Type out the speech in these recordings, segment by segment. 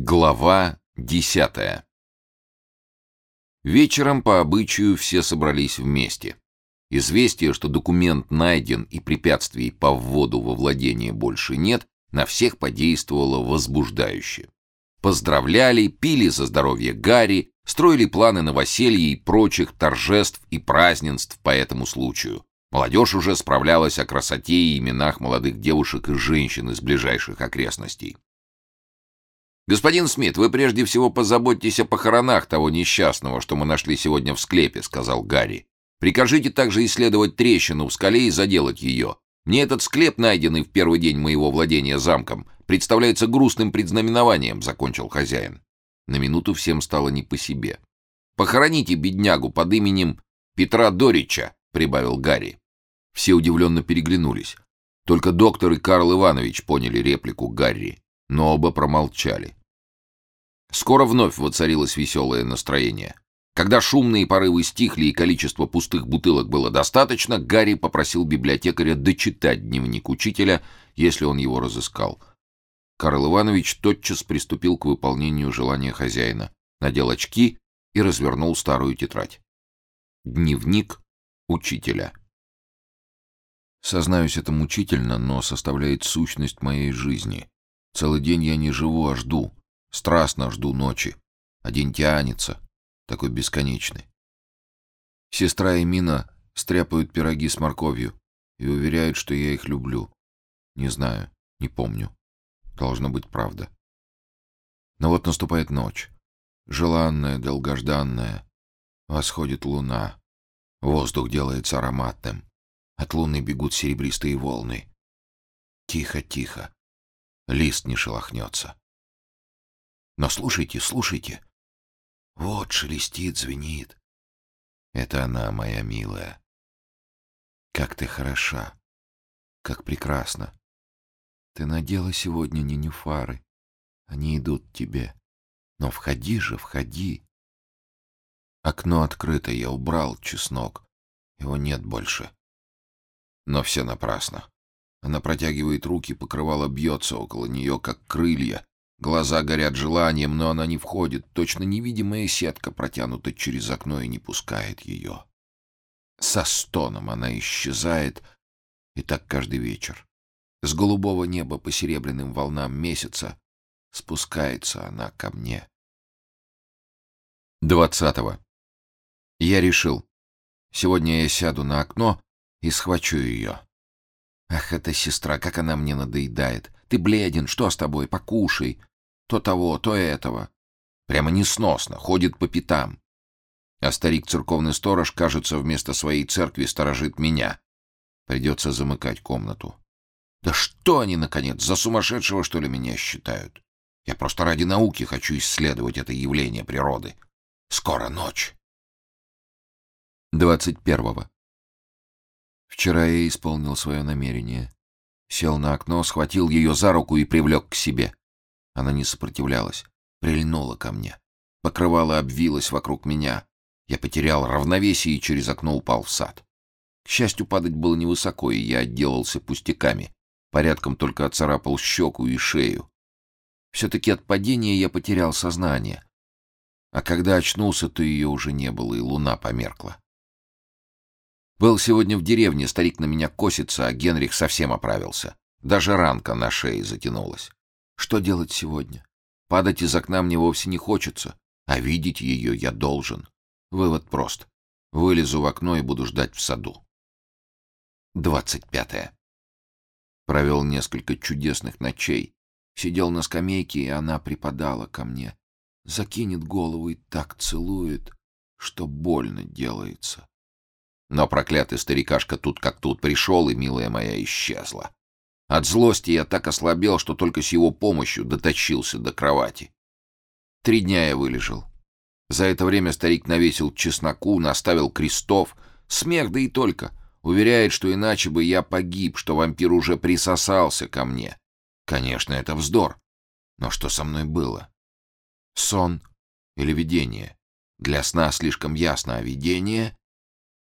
Глава десятая Вечером по обычаю все собрались вместе. Известие, что документ найден и препятствий по вводу во владение больше нет, на всех подействовало возбуждающе. Поздравляли, пили за здоровье Гарри, строили планы новоселья и прочих торжеств и празднеств по этому случаю. Молодежь уже справлялась о красоте и именах молодых девушек и женщин из ближайших окрестностей. «Господин Смит, вы прежде всего позаботьтесь о похоронах того несчастного, что мы нашли сегодня в склепе», — сказал Гарри. «Прикажите также исследовать трещину в скале и заделать ее. Мне этот склеп, найденный в первый день моего владения замком, представляется грустным предзнаменованием», — закончил хозяин. На минуту всем стало не по себе. «Похороните беднягу под именем Петра Дорича», — прибавил Гарри. Все удивленно переглянулись. Только доктор и Карл Иванович поняли реплику Гарри, но оба промолчали. Скоро вновь воцарилось веселое настроение. Когда шумные порывы стихли и количество пустых бутылок было достаточно, Гарри попросил библиотекаря дочитать дневник учителя, если он его разыскал. Карл Иванович тотчас приступил к выполнению желания хозяина, надел очки и развернул старую тетрадь. Дневник учителя. Сознаюсь, это мучительно, но составляет сущность моей жизни. Целый день я не живу, а жду. Страстно жду ночи. День тянется, такой бесконечный. Сестра и Мина стряпают пироги с морковью и уверяют, что я их люблю. Не знаю, не помню. Должно быть правда. Но вот наступает ночь. Желанная, долгожданная. Восходит луна. Воздух делается ароматным. От луны бегут серебристые волны. Тихо, тихо. Лист не шелохнется. Но слушайте, слушайте. Вот шелестит, звенит. Это она, моя милая. Как ты хороша, как прекрасна. Ты надела сегодня ненюфары. Они идут тебе. Но входи же, входи. Окно открыто, я убрал чеснок. Его нет больше. Но все напрасно. Она протягивает руки, покрывало бьется около нее, как крылья. Глаза горят желанием, но она не входит. Точно невидимая сетка протянута через окно и не пускает ее. Со стоном она исчезает, и так каждый вечер. С голубого неба по серебряным волнам месяца спускается она ко мне. Двадцатого. Я решил. Сегодня я сяду на окно и схвачу ее. Ах, эта сестра, как она мне надоедает. Ты бледен, что с тобой? Покушай. То того, то этого. Прямо несносно, ходит по пятам. А старик-церковный сторож, кажется, вместо своей церкви сторожит меня. Придется замыкать комнату. Да что они, наконец, за сумасшедшего, что ли, меня считают? Я просто ради науки хочу исследовать это явление природы. Скоро ночь. Двадцать первого. Вчера я исполнил свое намерение. Сел на окно, схватил ее за руку и привлек к себе. Она не сопротивлялась, прильнула ко мне. Покрывало обвилось вокруг меня. Я потерял равновесие и через окно упал в сад. К счастью, падать было невысоко, и я отделался пустяками. Порядком только оцарапал щеку и шею. Все-таки от падения я потерял сознание. А когда очнулся, то ее уже не было, и луна померкла. Был сегодня в деревне, старик на меня косится, а Генрих совсем оправился. Даже ранка на шее затянулась. Что делать сегодня? Падать из окна мне вовсе не хочется, а видеть ее я должен. Вывод прост. Вылезу в окно и буду ждать в саду. Двадцать пятое. Провел несколько чудесных ночей. Сидел на скамейке, и она припадала ко мне. Закинет голову и так целует, что больно делается. Но проклятый старикашка тут как тут пришел, и милая моя исчезла. От злости я так ослабел, что только с его помощью дотащился до кровати. Три дня я вылежал. За это время старик навесил чесноку, наставил крестов. Смех, да и только. Уверяет, что иначе бы я погиб, что вампир уже присосался ко мне. Конечно, это вздор. Но что со мной было? Сон или видение? Для сна слишком ясно, а видение...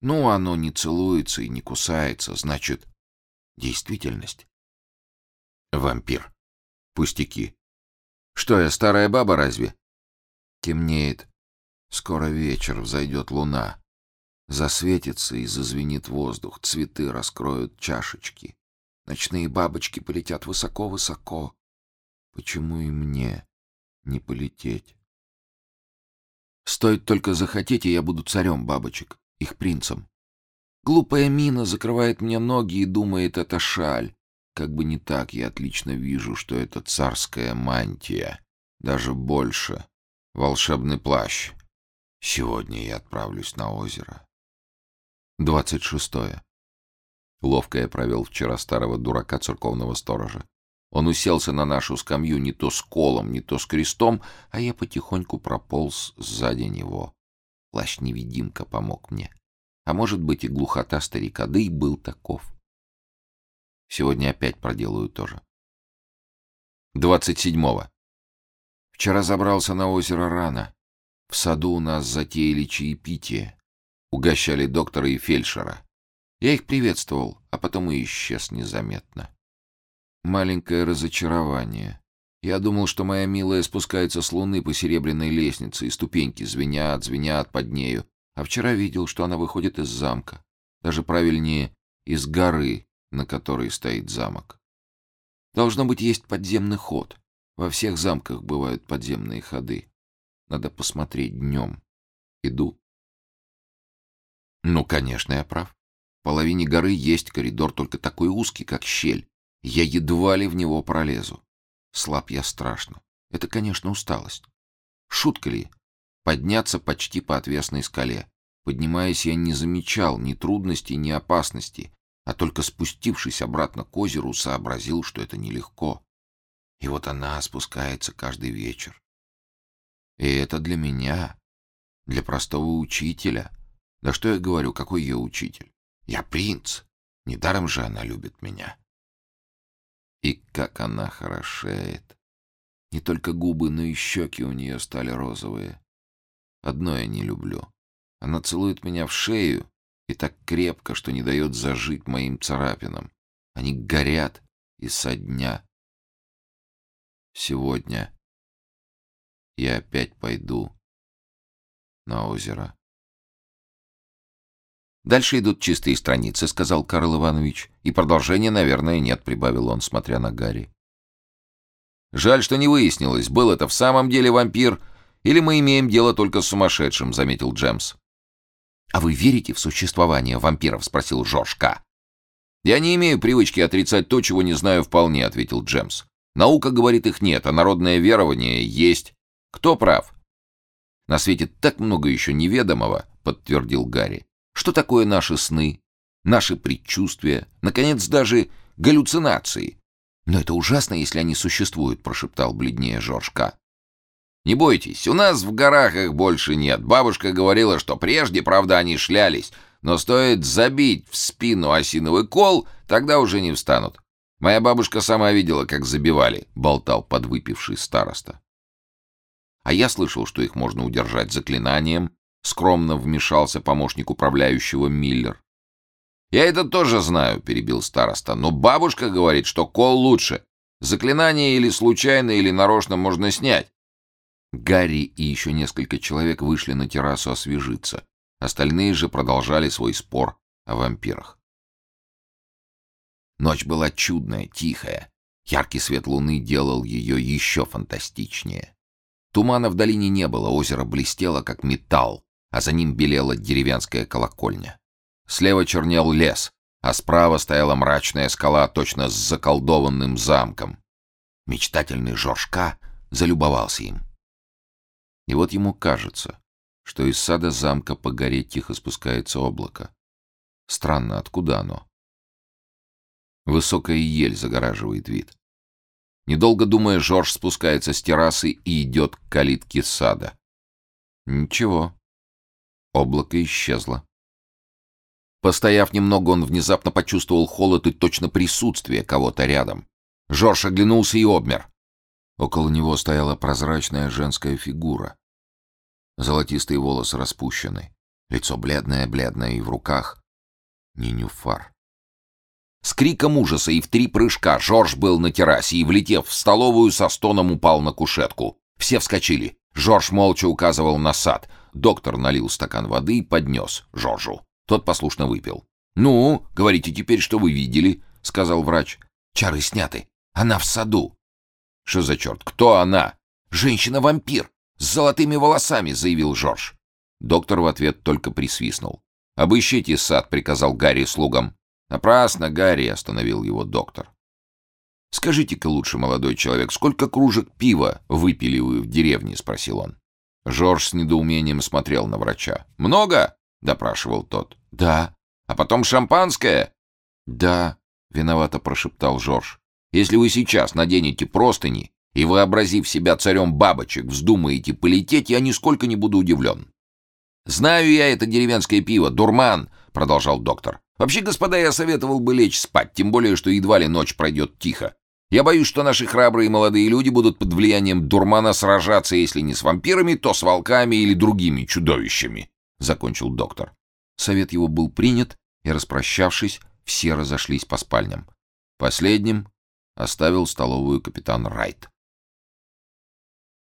Ну, оно не целуется и не кусается, значит, действительность. Вампир. Пустяки. Что я, старая баба разве? Темнеет. Скоро вечер, взойдет луна. Засветится и зазвенит воздух, цветы раскроют чашечки. Ночные бабочки полетят высоко-высоко. Почему и мне не полететь? Стоит только захотеть, и я буду царем бабочек, их принцем. Глупая мина закрывает мне ноги и думает, это шаль. Как бы не так, я отлично вижу, что это царская мантия. Даже больше. Волшебный плащ. Сегодня я отправлюсь на озеро. Двадцать шестое. Ловко я провел вчера старого дурака церковного сторожа. Он уселся на нашу скамью не то с колом, не то с крестом, а я потихоньку прополз сзади него. Плащ-невидимка помог мне. А может быть и глухота старика, да и был таков. Сегодня опять проделаю то же. Двадцать седьмого. Вчера забрался на озеро рано. В саду у нас затеяли чаепитие. Угощали доктора и фельдшера. Я их приветствовал, а потом и исчез незаметно. Маленькое разочарование. Я думал, что моя милая спускается с луны по серебряной лестнице, и ступеньки звенят, звенят под нею. А вчера видел, что она выходит из замка. Даже правильнее, из горы, на которой стоит замок. Должно быть, есть подземный ход. Во всех замках бывают подземные ходы. Надо посмотреть днем. Иду. Ну, конечно, я прав. В половине горы есть коридор, только такой узкий, как щель. Я едва ли в него пролезу. Слаб я страшно. Это, конечно, усталость. Шутка ли? Подняться почти по отвесной скале. Поднимаясь, я не замечал ни трудностей, ни опасностей, а только спустившись обратно к озеру, сообразил, что это нелегко. И вот она спускается каждый вечер. И это для меня, для простого учителя. Да что я говорю, какой я учитель? Я принц. Недаром же она любит меня. И как она хорошеет. Не только губы, но и щеки у нее стали розовые. Одно я не люблю. Она целует меня в шею и так крепко, что не дает зажить моим царапинам. Они горят и со дня. Сегодня я опять пойду на озеро. «Дальше идут чистые страницы», — сказал Карл Иванович. «И продолжения, наверное, нет», — прибавил он, смотря на Гарри. «Жаль, что не выяснилось, был это в самом деле вампир, или мы имеем дело только с сумасшедшим», — заметил Джемс. «А вы верите в существование вампиров?» — спросил Жорж К. «Я не имею привычки отрицать то, чего не знаю вполне», — ответил Джемс. «Наука говорит, их нет, а народное верование есть. Кто прав?» «На свете так много еще неведомого», — подтвердил Гарри. Что такое наши сны, наши предчувствия, наконец, даже галлюцинации? Но это ужасно, если они существуют, прошептал бледнее Жоржка. Не бойтесь, у нас в горах их больше нет. Бабушка говорила, что прежде, правда, они шлялись, но стоит забить в спину осиновый кол, тогда уже не встанут. Моя бабушка сама видела, как забивали, болтал подвыпивший староста. А я слышал, что их можно удержать заклинанием, скромно вмешался помощник управляющего Миллер. «Я это тоже знаю», — перебил староста, «но бабушка говорит, что кол лучше. Заклинание или случайно, или нарочно можно снять». Гарри и еще несколько человек вышли на террасу освежиться. Остальные же продолжали свой спор о вампирах. Ночь была чудная, тихая. Яркий свет луны делал ее еще фантастичнее. Тумана в долине не было, озеро блестело, как металл, а за ним белела деревенская колокольня. Слева чернел лес, а справа стояла мрачная скала, точно с заколдованным замком. Мечтательный Жоржка залюбовался им. И вот ему кажется, что из сада замка по горе тихо спускается облако. Странно, откуда оно? Высокая ель загораживает вид. Недолго думая, Жорж спускается с террасы и идет к калитке сада. Ничего, Облако исчезло. Постояв немного, он внезапно почувствовал холод и точно присутствие кого-то рядом. Жорж оглянулся и обмер. Около него стояла прозрачная женская фигура. Золотистые волосы распущены, лицо бледное-бледное и в руках нинюфар. С криком ужаса и в три прыжка Жорж был на террасе и, влетев в столовую, со стоном упал на кушетку. Все вскочили. Жорж молча указывал на сад. Доктор налил стакан воды и поднес Жоржу. Тот послушно выпил. «Ну, говорите теперь, что вы видели», — сказал врач. «Чары сняты. Она в саду». «Что за черт? Кто она?» «Женщина-вампир. С золотыми волосами», — заявил Жорж. Доктор в ответ только присвистнул. «Обыщите сад», — приказал Гарри слугам. «Напрасно, Гарри», — остановил его доктор. «Скажите-ка лучше, молодой человек, сколько кружек пива выпили вы в деревне?» — спросил он. Жорж с недоумением смотрел на врача. «Много?» — допрашивал тот. «Да». «А потом шампанское?» «Да», — виновато прошептал Жорж. «Если вы сейчас наденете простыни и, вообразив себя царем бабочек, вздумаете полететь, я нисколько не буду удивлен». «Знаю я это деревенское пиво, дурман», — продолжал доктор. «Вообще, господа, я советовал бы лечь спать, тем более, что едва ли ночь пройдет тихо. Я боюсь, что наши храбрые молодые люди будут под влиянием дурмана сражаться, если не с вампирами, то с волками или другими чудовищами», — закончил доктор. Совет его был принят, и, распрощавшись, все разошлись по спальням. Последним оставил столовую капитан Райт.